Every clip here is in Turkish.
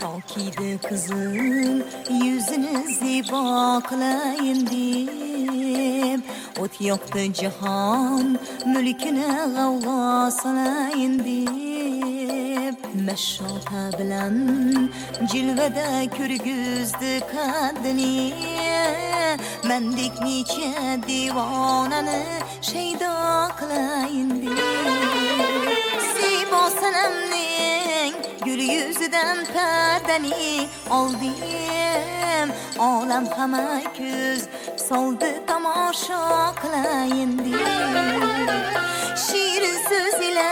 Takide kızım yüzünüzü baklayın diyip Ot yoktu cihan mülküne gavga salayın diyip Meşşata bilen cilvede kürgüzdü kadını Mendik niçe divananı şeyda kılayın Ziba senemnin gül yüzüden perdeni aldım Alem heme küz soldu tamaşa kılayın diye Şiirin söz ile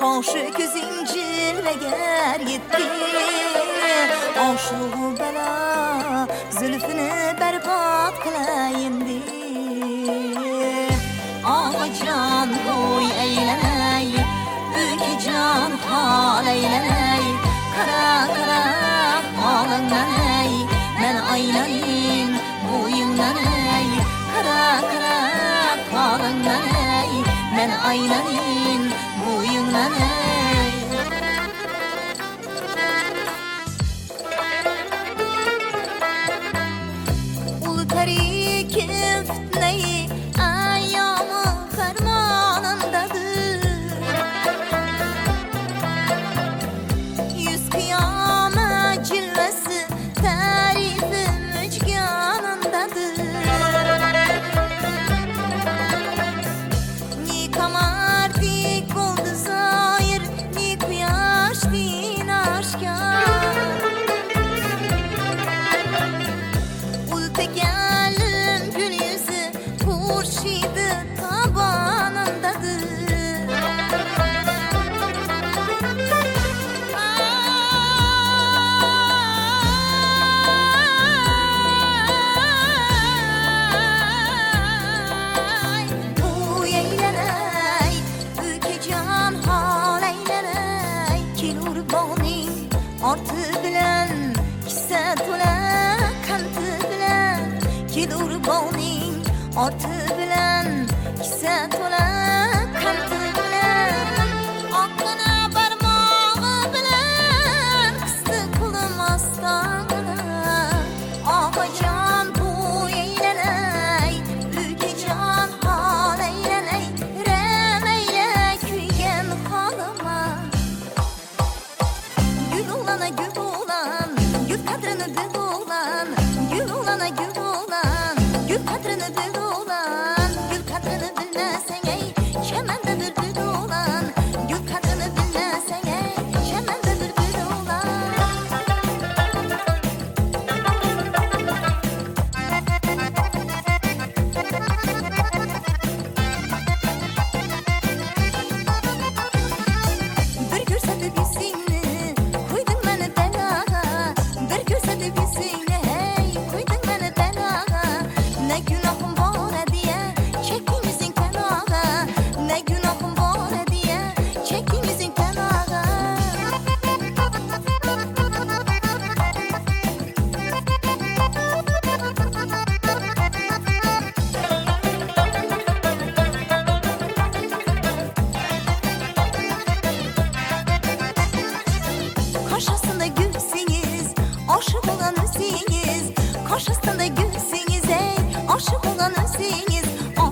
karşı gözün cilveger gitti Aşığı bela zülfünü berbat kelur bog'ning oti bilan kisa to'la Gül kadrını bil olan Gül olana gül olan Gül kadrını bil olan olan özünüz. Karşısında gülsünüz ey, aşık olan özünüz.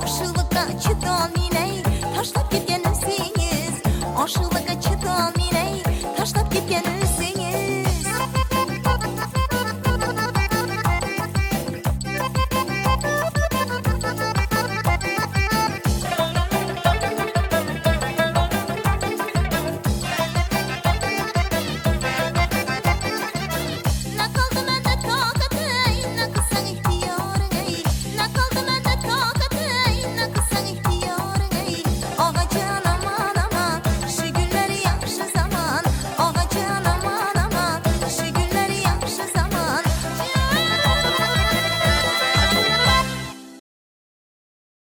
Aşılıkta çıdan iney, taşlap gitgen